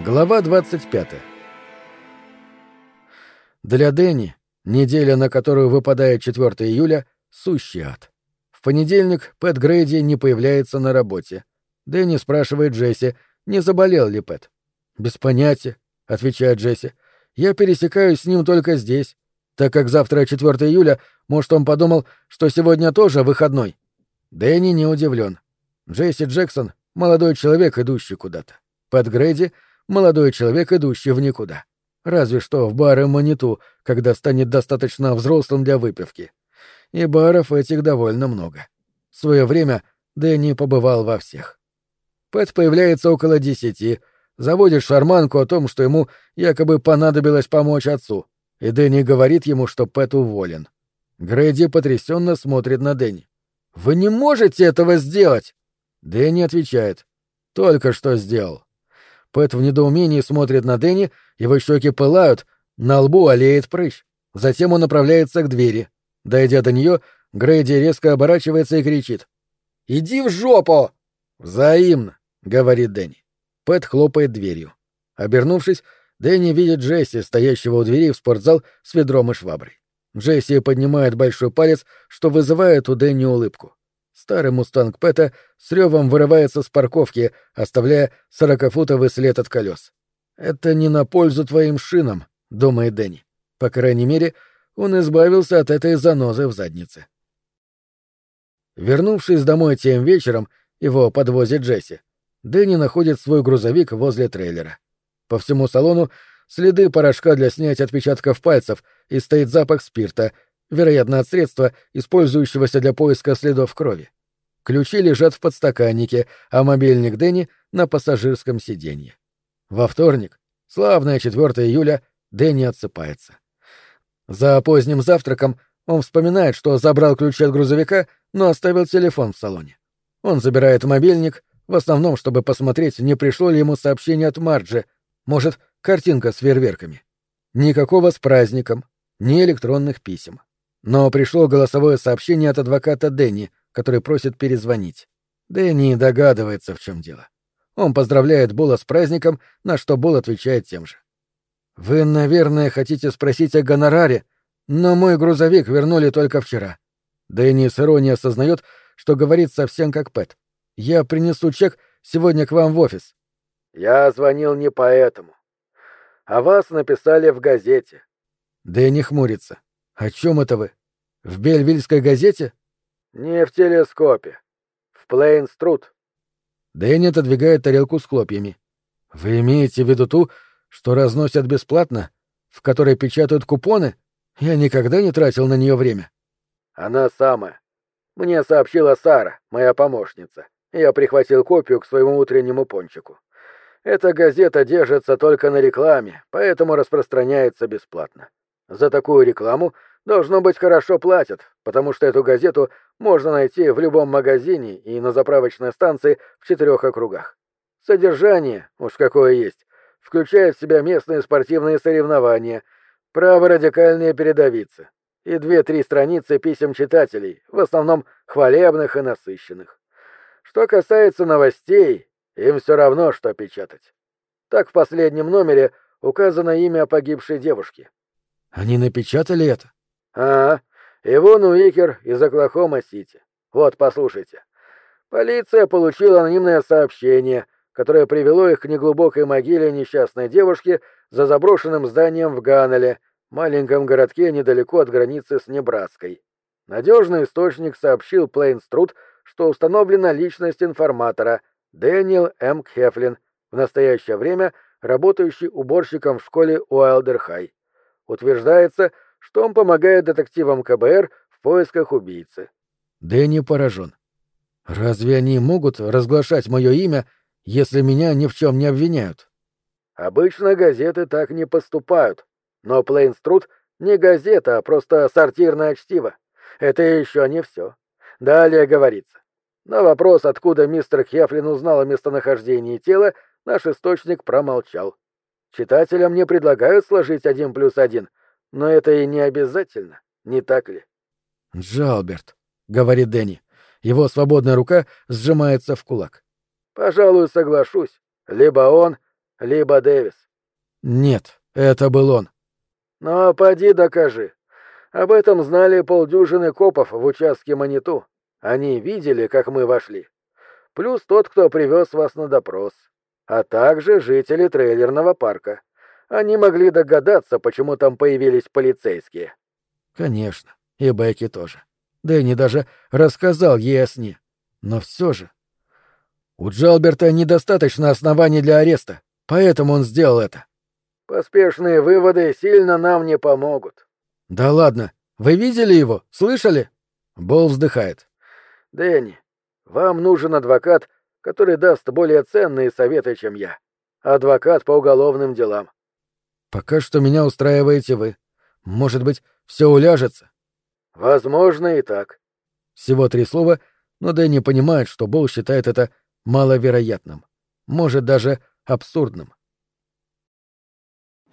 Глава 25. Для Дэнни неделя, на которую выпадает 4 июля, сущий ад. В понедельник Пэт Грейди не появляется на работе. Дэнни спрашивает Джесси, не заболел ли Пэт. «Без понятия», — отвечает Джесси. «Я пересекаюсь с ним только здесь, так как завтра 4 июля, может, он подумал, что сегодня тоже выходной». Дэнни не удивлен. Джесси Джексон — молодой человек, идущий куда-то. Пэт Грейди — молодой человек, идущий в никуда. Разве что в бары Маниту, когда станет достаточно взрослым для выпивки. И баров этих довольно много. В свое время Дэнни побывал во всех. Пэт появляется около десяти, заводит шарманку о том, что ему якобы понадобилось помочь отцу, и Дэнни говорит ему, что Пэт уволен. Грэди потрясенно смотрит на Дэнни. «Вы не можете этого сделать!» Дэнни отвечает. «Только что сделал». Пэт в недоумении смотрит на Дэнни, его щеки пылают, на лбу олеет прыщ. Затем он направляется к двери. Дойдя до нее, Грейди резко оборачивается и кричит. «Иди в жопу!» «Взаимно», — говорит Дэнни. Пэт хлопает дверью. Обернувшись, Дэнни видит Джесси, стоящего у двери в спортзал с ведром и шваброй. Джесси поднимает большой палец, что вызывает у Дэнни улыбку. Старый мустанг Пэта с ревом вырывается с парковки, оставляя сорокафутовый след от колес. «Это не на пользу твоим шинам», — думает Дэнни. По крайней мере, он избавился от этой занозы в заднице. Вернувшись домой тем вечером, его подвозит Джесси. Дэнни находит свой грузовик возле трейлера. По всему салону следы порошка для снятия отпечатков пальцев и стоит запах спирта, вероятно, от средства, использующегося для поиска следов крови. Ключи лежат в подстаканнике, а мобильник Дэнни — на пассажирском сиденье. Во вторник, славное 4 июля, Дэнни отсыпается. За поздним завтраком он вспоминает, что забрал ключи от грузовика, но оставил телефон в салоне. Он забирает мобильник, в основном, чтобы посмотреть, не пришло ли ему сообщение от Марджи, может, картинка с фейерверками. Никакого с праздником, ни электронных писем. Но пришло голосовое сообщение от адвоката Дэнни, который просит перезвонить. Дэнни догадывается, в чем дело. Он поздравляет Була с праздником, на что Бул отвечает тем же. «Вы, наверное, хотите спросить о гонораре, но мой грузовик вернули только вчера». Дэнни с иронией осознает, что говорит совсем как Пэт. «Я принесу чек сегодня к вам в офис». «Я звонил не поэтому. А вас написали в газете». Дэнни хмурится. «О чем это вы? В Бельвильской газете?» «Не в телескопе. В Плейнструт». Дэнни отодвигает тарелку с хлопьями. «Вы имеете в виду ту, что разносят бесплатно, в которой печатают купоны? Я никогда не тратил на нее время». «Она самая. Мне сообщила Сара, моя помощница. Я прихватил копию к своему утреннему пончику. Эта газета держится только на рекламе, поэтому распространяется бесплатно. За такую рекламу должно быть хорошо платят, потому что эту газету можно найти в любом магазине и на заправочной станции в четырех округах. Содержание, уж какое есть, включает в себя местные спортивные соревнования, праворадикальные передовицы и две-три страницы писем читателей, в основном хвалебных и насыщенных. Что касается новостей, им все равно, что печатать. Так в последнем номере указано имя погибшей девушки. Они напечатали это? А, Ивон Уикер из Оклахома-Сити. Вот, послушайте. Полиция получила анонимное сообщение, которое привело их к неглубокой могиле несчастной девушки за заброшенным зданием в Ганнеле, маленьком городке недалеко от границы с Небраской. Надежный источник сообщил Плейнструт, что установлена личность информатора Дэниел М. Кхефлин, в настоящее время работающий уборщиком в школе Уайлдер-Хай. Утверждается, что он помогает детективам КБР в поисках убийцы. Дэнни поражен. Разве они могут разглашать мое имя, если меня ни в чем не обвиняют? Обычно газеты так не поступают. Но Плейнструд не газета, а просто сортирное чтиво. Это еще не все. Далее говорится. На вопрос, откуда мистер Хефлин узнал о местонахождении тела, наш источник промолчал. Читателям не предлагают сложить один плюс один, но это и не обязательно, не так ли? «Джалберт», — говорит Дэнни. Его свободная рука сжимается в кулак. «Пожалуй, соглашусь. Либо он, либо Дэвис. Нет, это был он. Ну, а поди докажи. Об этом знали полдюжины копов в участке Маниту. Они видели, как мы вошли. Плюс тот, кто привез вас на допрос. А также жители трейлерного парка. Они могли догадаться, почему там появились полицейские. Конечно, и Бекки тоже. Дэнни даже рассказал ей о сне. Но все же... У Джалберта недостаточно оснований для ареста, поэтому он сделал это. Поспешные выводы сильно нам не помогут. Да ладно, вы видели его? Слышали? Бол вздыхает. Дэнни, вам нужен адвокат, который даст более ценные советы, чем я. Адвокат по уголовным делам. Пока что меня устраиваете вы. Может быть, все уляжется? Возможно и так. Всего три слова, но Дэнни понимает, что Бол считает это маловероятным. Может, даже абсурдным.